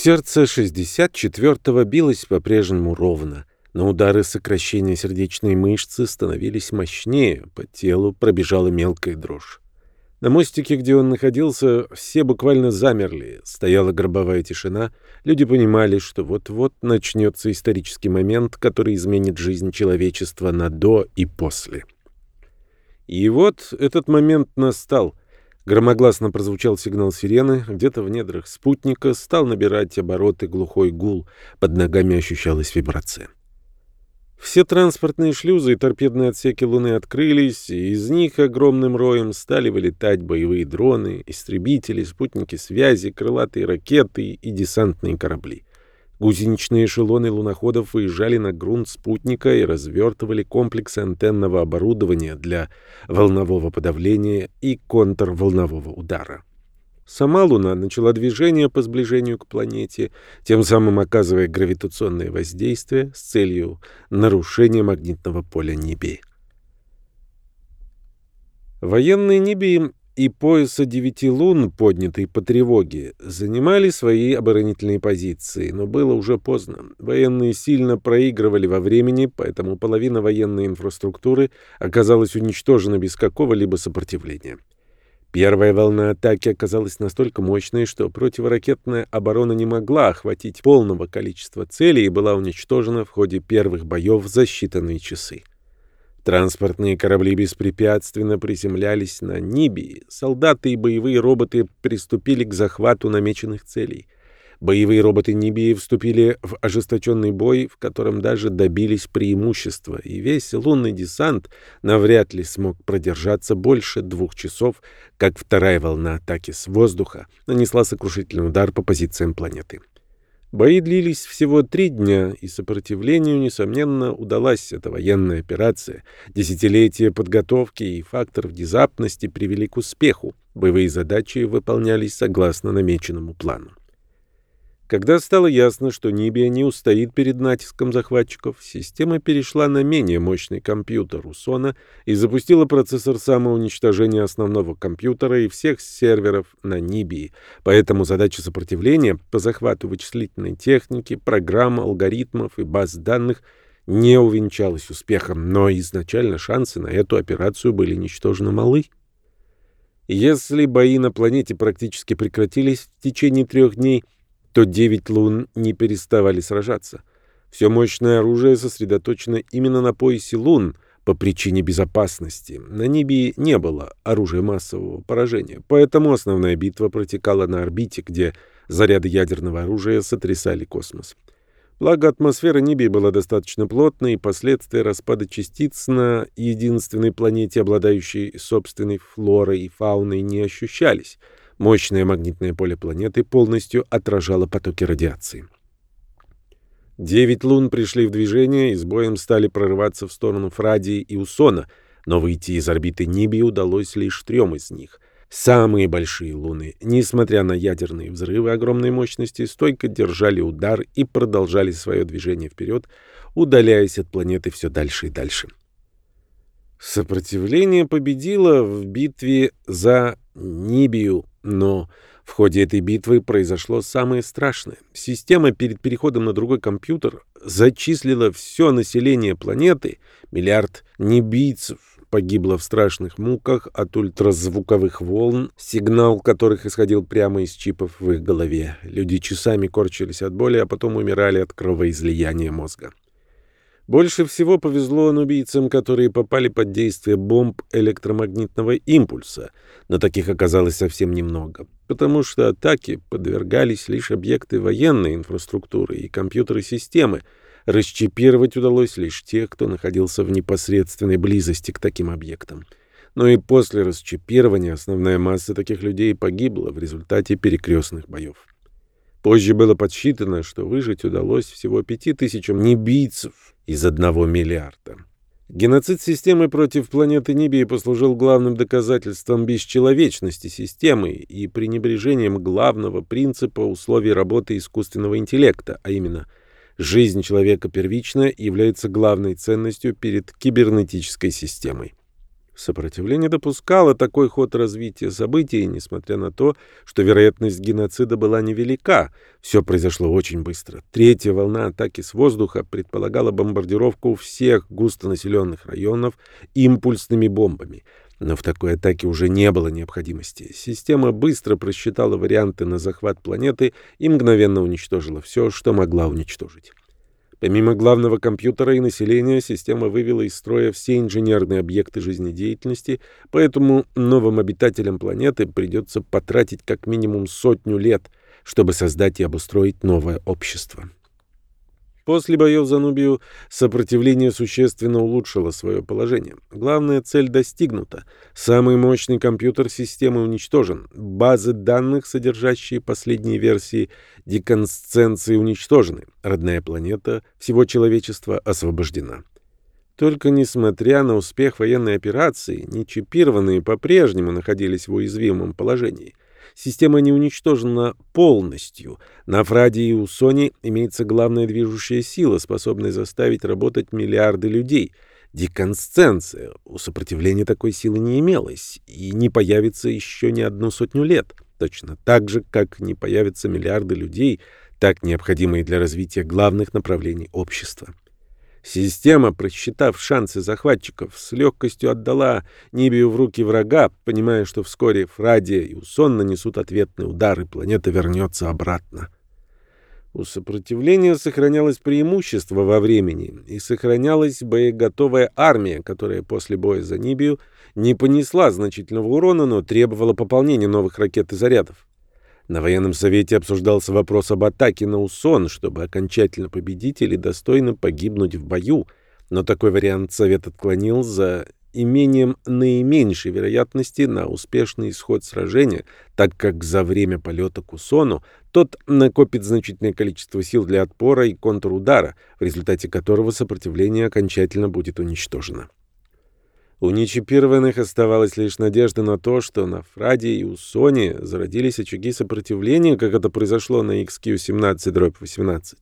Сердце 64-го билось по-прежнему ровно, но удары сокращения сердечной мышцы становились мощнее, по телу пробежала мелкая дрожь. На мостике, где он находился, все буквально замерли. Стояла гробовая тишина. Люди понимали, что вот-вот начнется исторический момент, который изменит жизнь человечества на «до» и «после». И вот этот момент настал. Громогласно прозвучал сигнал сирены. Где-то в недрах спутника стал набирать обороты глухой гул. Под ногами ощущалась вибрация. Все транспортные шлюзы и торпедные отсеки Луны открылись, и из них огромным роем стали вылетать боевые дроны, истребители, спутники связи, крылатые ракеты и десантные корабли. Гусеничные эшелоны луноходов выезжали на грунт спутника и развертывали комплексы антенного оборудования для волнового подавления и контрволнового удара. Сама Луна начала движение по сближению к планете, тем самым оказывая гравитационное воздействие с целью нарушения магнитного поля Нибии. Военные Нибии и пояса девяти лун, поднятые по тревоге, занимали свои оборонительные позиции, но было уже поздно. Военные сильно проигрывали во времени, поэтому половина военной инфраструктуры оказалась уничтожена без какого-либо сопротивления. Первая волна атаки оказалась настолько мощной, что противоракетная оборона не могла охватить полного количества целей и была уничтожена в ходе первых боев за считанные часы. Транспортные корабли беспрепятственно приземлялись на Нибии. Солдаты и боевые роботы приступили к захвату намеченных целей — Боевые роботы Нибии вступили в ожесточенный бой, в котором даже добились преимущества, и весь лунный десант навряд ли смог продержаться больше двух часов, как вторая волна атаки с воздуха нанесла сокрушительный удар по позициям планеты. Бои длились всего три дня, и сопротивлению, несомненно, удалась эта военная операция. Десятилетия подготовки и фактор внезапности привели к успеху. Боевые задачи выполнялись согласно намеченному плану. Когда стало ясно, что Нибия не устоит перед натиском захватчиков, система перешла на менее мощный компьютер Усона и запустила процессор самоуничтожения основного компьютера и всех серверов на Нибии. Поэтому задача сопротивления по захвату вычислительной техники, программ, алгоритмов и баз данных не увенчалась успехом, но изначально шансы на эту операцию были ничтожно малы. Если бои на планете практически прекратились в течение трех дней – то девять лун не переставали сражаться. Все мощное оружие сосредоточено именно на поясе лун по причине безопасности. На Нибии не было оружия массового поражения, поэтому основная битва протекала на орбите, где заряды ядерного оружия сотрясали космос. Благо, атмосфера Нибии была достаточно плотной, и последствия распада частиц на единственной планете, обладающей собственной флорой и фауной, не ощущались — Мощное магнитное поле планеты полностью отражало потоки радиации. Девять лун пришли в движение и с боем стали прорываться в сторону Фрадии и Усона, но выйти из орбиты Нибии удалось лишь трем из них. Самые большие луны, несмотря на ядерные взрывы огромной мощности, стойко держали удар и продолжали свое движение вперед, удаляясь от планеты все дальше и дальше. Сопротивление победило в битве за Нибию, но в ходе этой битвы произошло самое страшное. Система перед переходом на другой компьютер зачислила все население планеты, миллиард нибийцев погибло в страшных муках от ультразвуковых волн, сигнал которых исходил прямо из чипов в их голове. Люди часами корчились от боли, а потом умирали от кровоизлияния мозга. Больше всего повезло анубийцам, которые попали под действие бомб электромагнитного импульса, но таких оказалось совсем немного, потому что атаки подвергались лишь объекты военной инфраструктуры и компьютеры системы. Расчипировать удалось лишь тех, кто находился в непосредственной близости к таким объектам. Но и после расчипирования основная масса таких людей погибла в результате перекрестных боев. Позже было подсчитано, что выжить удалось всего пяти тысячам небийцев из одного миллиарда. Геноцид системы против планеты Нибии послужил главным доказательством бесчеловечности системы и пренебрежением главного принципа условий работы искусственного интеллекта, а именно жизнь человека первична является главной ценностью перед кибернетической системой. Сопротивление допускало такой ход развития событий, несмотря на то, что вероятность геноцида была невелика. Все произошло очень быстро. Третья волна атаки с воздуха предполагала бомбардировку всех густонаселенных районов импульсными бомбами. Но в такой атаке уже не было необходимости. Система быстро просчитала варианты на захват планеты и мгновенно уничтожила все, что могла уничтожить. Помимо главного компьютера и населения, система вывела из строя все инженерные объекты жизнедеятельности, поэтому новым обитателям планеты придется потратить как минимум сотню лет, чтобы создать и обустроить новое общество. После боев за Нубию сопротивление существенно улучшило свое положение. Главная цель достигнута. Самый мощный компьютер системы уничтожен. Базы данных, содержащие последние версии деконсценции, уничтожены. Родная планета всего человечества освобождена. Только несмотря на успех военной операции, нечипированные по-прежнему находились в уязвимом положении – Система не уничтожена полностью. На Фраде и Усоне имеется главная движущая сила, способная заставить работать миллиарды людей. Деконсценция. У сопротивления такой силы не имелось и не появится еще не одну сотню лет. Точно так же, как не появятся миллиарды людей, так необходимые для развития главных направлений общества. Система, просчитав шансы захватчиков, с легкостью отдала Нибию в руки врага, понимая, что вскоре Фрадия и Усон нанесут ответный удар, и планета вернется обратно. У сопротивления сохранялось преимущество во времени, и сохранялась боеготовая армия, которая после боя за Нибию не понесла значительного урона, но требовала пополнения новых ракет и зарядов. На военном совете обсуждался вопрос об атаке на Усон, чтобы окончательно победить или достойно погибнуть в бою, но такой вариант совет отклонил за имением наименьшей вероятности на успешный исход сражения, так как за время полета к Усону тот накопит значительное количество сил для отпора и контрудара, в результате которого сопротивление окончательно будет уничтожено. У нечипированных оставалась лишь надежда на то, что на Фраде и у Сони зародились очаги сопротивления, как это произошло на XQ-17-18.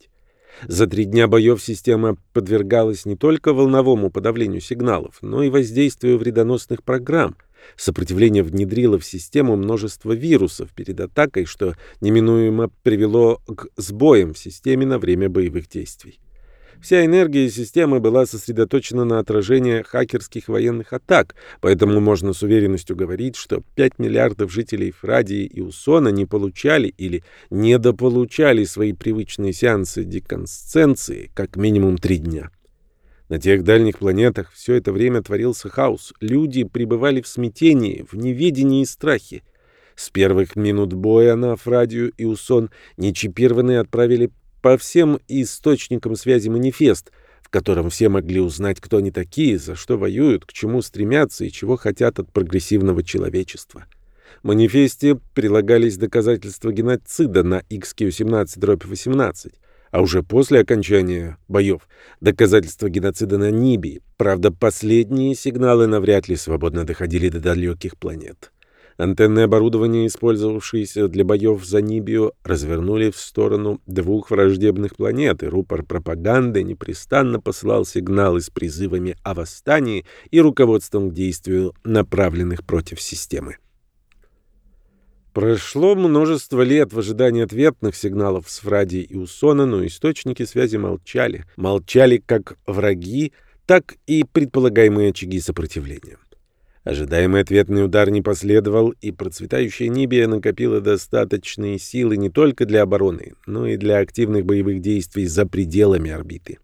За три дня боев система подвергалась не только волновому подавлению сигналов, но и воздействию вредоносных программ. Сопротивление внедрило в систему множество вирусов перед атакой, что неминуемо привело к сбоям в системе на время боевых действий. Вся энергия системы была сосредоточена на отражении хакерских военных атак, поэтому можно с уверенностью говорить, что 5 миллиардов жителей Фрадии и Усона не получали или недополучали свои привычные сеансы деконсценции как минимум три дня. На тех дальних планетах все это время творился хаос. Люди пребывали в смятении, в неведении и страхе. С первых минут боя на Фрадию и Усон нечипированные отправили по всем источникам связи манифест, в котором все могли узнать, кто они такие, за что воюют, к чему стремятся и чего хотят от прогрессивного человечества. В манифесте прилагались доказательства геноцида на XQ-17-18, а уже после окончания боев доказательства геноцида на Нибии. Правда, последние сигналы навряд ли свободно доходили до далеких планет. Антенное оборудование, использовавшееся для боев за Нибию, развернули в сторону двух враждебных планет, и рупор пропаганды непрестанно посылал сигналы с призывами о восстании и руководством к действию, направленных против системы. Прошло множество лет в ожидании ответных сигналов с Фради и Усона, но источники связи молчали. Молчали как враги, так и предполагаемые очаги сопротивления. Ожидаемый ответный удар не последовал, и процветающая Нибия накопила достаточные силы не только для обороны, но и для активных боевых действий за пределами орбиты.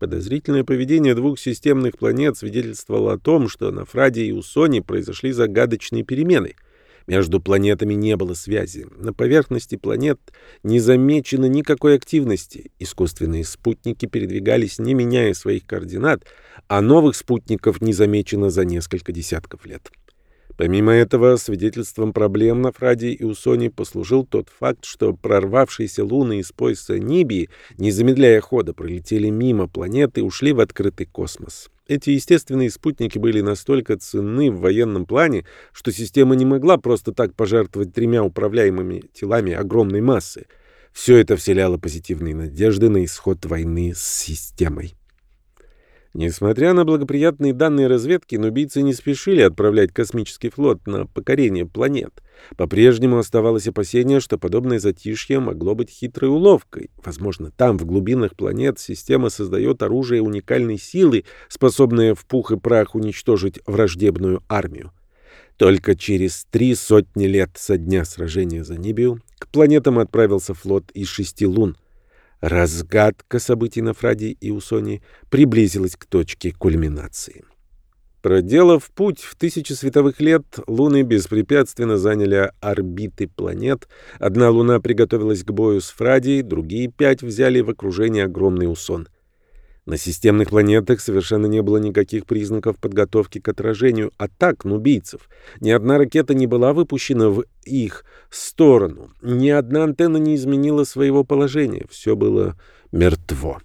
Подозрительное поведение двух системных планет свидетельствовало о том, что на Фраде и Усоне произошли загадочные перемены — между планетами не было связи. На поверхности планет не замечено никакой активности. Искусственные спутники передвигались, не меняя своих координат, а новых спутников не замечено за несколько десятков лет. Помимо этого, свидетельством проблем на Фраде и Усоне послужил тот факт, что прорвавшиеся луны из пояса Нибии, не замедляя хода, пролетели мимо планеты и ушли в открытый космос. Эти естественные спутники были настолько ценны в военном плане, что система не могла просто так пожертвовать тремя управляемыми телами огромной массы. Все это вселяло позитивные надежды на исход войны с системой. Несмотря на благоприятные данные разведки, нубийцы не спешили отправлять космический флот на покорение планет. По-прежнему оставалось опасение, что подобное затишье могло быть хитрой уловкой. Возможно, там, в глубинах планет, система создает оружие уникальной силы, способное в пух и прах уничтожить враждебную армию. Только через три сотни лет со дня сражения за Нибию к планетам отправился флот из шести лун. Разгадка событий на Фраде и Усоне приблизилась к точке кульминации. Проделав путь в тысячи световых лет, луны беспрепятственно заняли орбиты планет. Одна луна приготовилась к бою с Фрадией, другие пять взяли в окружение огромный Усон — на системных планетах совершенно не было никаких признаков подготовки к отражению атак нубийцев. Ни одна ракета не была выпущена в их сторону. Ни одна антенна не изменила своего положения. Все было мертво.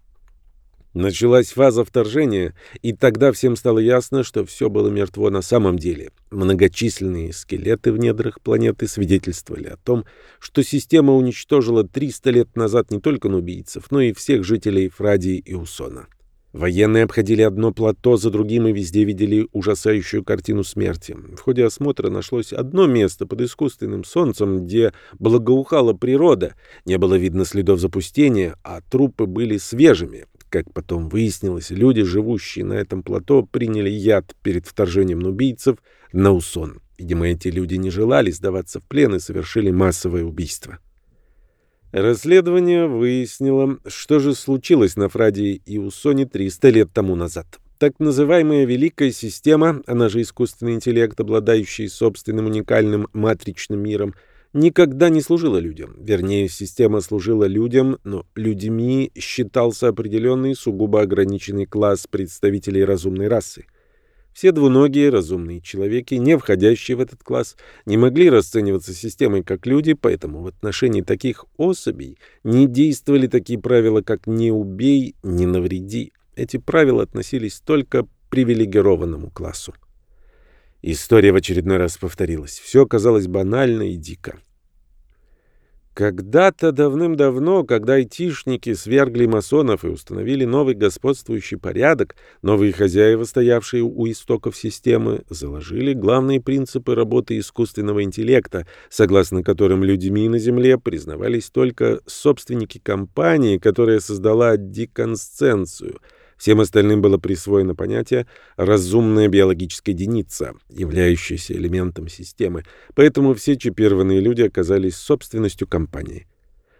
Началась фаза вторжения, и тогда всем стало ясно, что все было мертво на самом деле. Многочисленные скелеты в недрах планеты свидетельствовали о том, что система уничтожила 300 лет назад не только нубийцев, но и всех жителей Фрадии и Усона. Военные обходили одно плато за другим и везде видели ужасающую картину смерти. В ходе осмотра нашлось одно место под искусственным солнцем, где благоухала природа, не было видно следов запустения, а трупы были свежими. Как потом выяснилось, люди, живущие на этом плато, приняли яд перед вторжением нубийцев на Усон. Видимо, эти люди не желали сдаваться в плен и совершили массовое убийство. Расследование выяснило, что же случилось на Фраде и Усоне 300 лет тому назад. Так называемая Великая Система, она же искусственный интеллект, обладающий собственным уникальным матричным миром, никогда не служила людям. Вернее, система служила людям, но людьми считался определенный сугубо ограниченный класс представителей разумной расы. Все двуногие разумные человеки, не входящие в этот класс, не могли расцениваться системой как люди, поэтому в отношении таких особей не действовали такие правила, как «не убей, не навреди». Эти правила относились только к привилегированному классу. История в очередной раз повторилась. Все казалось банально и дико. Когда-то давным-давно, когда айтишники свергли масонов и установили новый господствующий порядок, новые хозяева, стоявшие у истоков системы, заложили главные принципы работы искусственного интеллекта, согласно которым людьми на Земле признавались только собственники компании, которая создала деконсценцию — Всем остальным было присвоено понятие «разумная биологическая единица», являющаяся элементом системы, поэтому все чипированные люди оказались собственностью компании.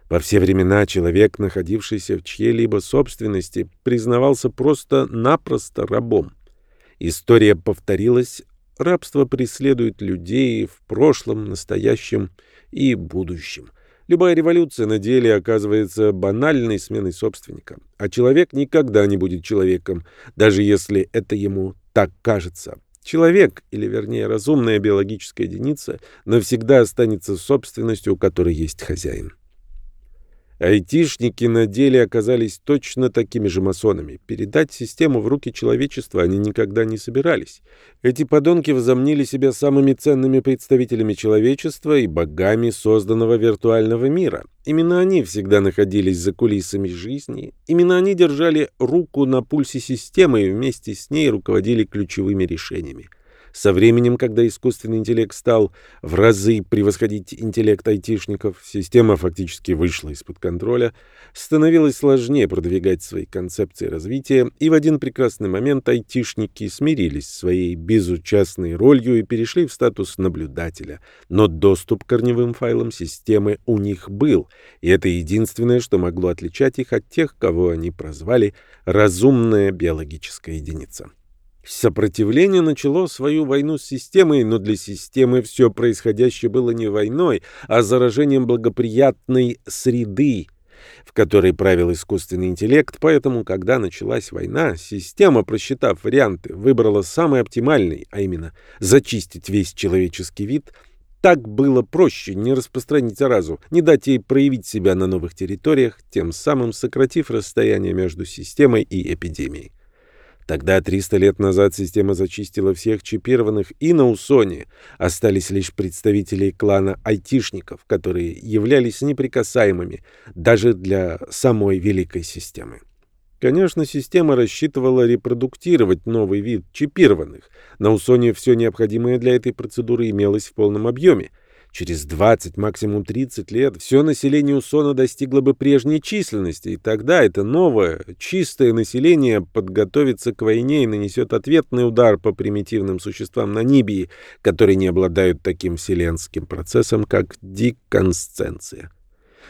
Во все времена человек, находившийся в чьей-либо собственности, признавался просто-напросто рабом. История повторилась, рабство преследует людей в прошлом, настоящем и будущем. Любая революция на деле оказывается банальной сменой собственника. А человек никогда не будет человеком, даже если это ему так кажется. Человек, или вернее разумная биологическая единица, навсегда останется собственностью, у которой есть хозяин. Айтишники на деле оказались точно такими же масонами. Передать систему в руки человечества они никогда не собирались. Эти подонки возомнили себя самыми ценными представителями человечества и богами созданного виртуального мира. Именно они всегда находились за кулисами жизни. Именно они держали руку на пульсе системы и вместе с ней руководили ключевыми решениями. Со временем, когда искусственный интеллект стал в разы превосходить интеллект айтишников, система фактически вышла из-под контроля, становилось сложнее продвигать свои концепции развития, и в один прекрасный момент айтишники смирились с своей безучастной ролью и перешли в статус наблюдателя. Но доступ к корневым файлам системы у них был, и это единственное, что могло отличать их от тех, кого они прозвали «разумная биологическая единица». Сопротивление начало свою войну с системой, но для системы все происходящее было не войной, а заражением благоприятной среды, в которой правил искусственный интеллект, поэтому, когда началась война, система, просчитав варианты, выбрала самый оптимальный, а именно зачистить весь человеческий вид. Так было проще не распространить заразу, не дать ей проявить себя на новых территориях, тем самым сократив расстояние между системой и эпидемией. Тогда, 300 лет назад, система зачистила всех чипированных, и на Усоне остались лишь представители клана айтишников, которые являлись неприкасаемыми даже для самой великой системы. Конечно, система рассчитывала репродуктировать новый вид чипированных. На Усоне все необходимое для этой процедуры имелось в полном объеме. Через 20, максимум 30 лет все население Усона достигло бы прежней численности, и тогда это новое, чистое население подготовится к войне и нанесет ответный удар по примитивным существам на Нибии, которые не обладают таким вселенским процессом, как деконсценция.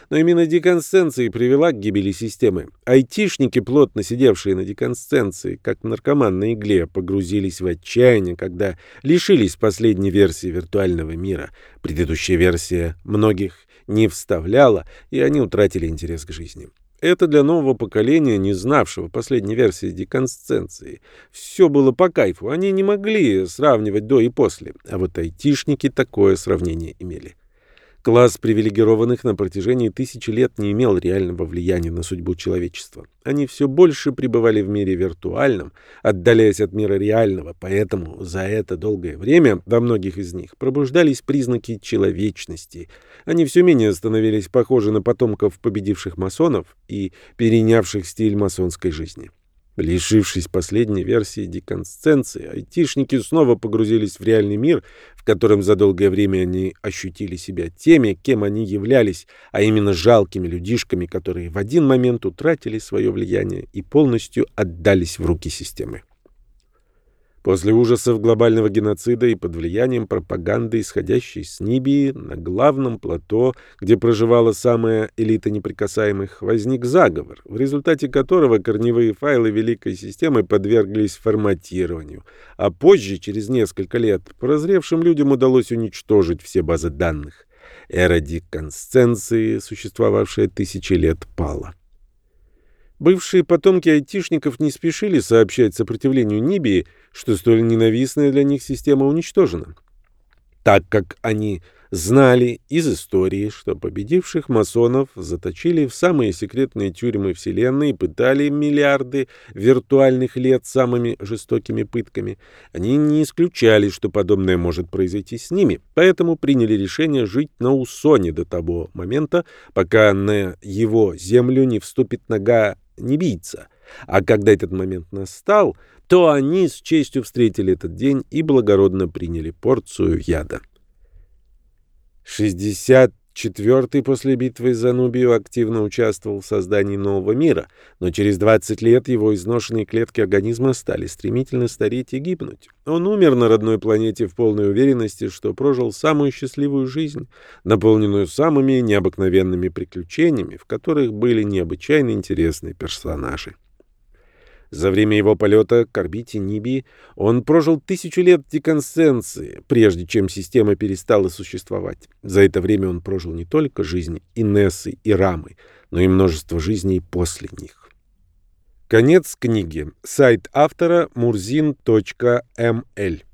Но именно деконсценция привела к гибели системы. Айтишники, плотно сидевшие на деконсценции, как наркоман на игле, погрузились в отчаяние, когда лишились последней версии виртуального мира. Предыдущая версия многих не вставляла, и они утратили интерес к жизни. Это для нового поколения, не знавшего последней версии деконсценции. Все было по кайфу, они не могли сравнивать до и после, а вот айтишники такое сравнение имели. Класс привилегированных на протяжении тысячи лет не имел реального влияния на судьбу человечества. Они все больше пребывали в мире виртуальном, отдаляясь от мира реального, поэтому за это долгое время во многих из них пробуждались признаки человечности. Они все менее становились похожи на потомков победивших масонов и перенявших стиль масонской жизни. Лишившись последней версии деконсценции, айтишники снова погрузились в реальный мир, в котором за долгое время они ощутили себя теми, кем они являлись, а именно жалкими людишками, которые в один момент утратили свое влияние и полностью отдались в руки системы. После ужасов глобального геноцида и под влиянием пропаганды, исходящей с Нибии, на главном плато, где проживала самая элита неприкасаемых, возник заговор, в результате которого корневые файлы Великой системы подверглись форматированию, а позже, через несколько лет, прозревшим людям удалось уничтожить все базы данных. Эра деконсценции, существовавшая тысячи лет, пала. Бывшие потомки айтишников не спешили сообщать сопротивлению Нибии, что столь ненавистная для них система уничтожена, так как они знали из истории, что победивших масонов заточили в самые секретные тюрьмы Вселенной и пытали миллиарды виртуальных лет самыми жестокими пытками. Они не исключали, что подобное может произойти с ними, поэтому приняли решение жить на Усоне до того момента, пока на его землю не вступит нога небийца. А когда этот момент настал, то они с честью встретили этот день и благородно приняли порцию яда. 64-й после битвы за Нубию активно участвовал в создании нового мира, но через 20 лет его изношенные клетки организма стали стремительно стареть и гибнуть. Он умер на родной планете в полной уверенности, что прожил самую счастливую жизнь, наполненную самыми необыкновенными приключениями, в которых были необычайно интересные персонажи. За время его полета к орбите Нибии он прожил тысячу лет деконсенции, прежде чем система перестала существовать. За это время он прожил не только жизнь Инессы и Рамы, но и множество жизней после них. Конец книги. Сайт автора murзин.ml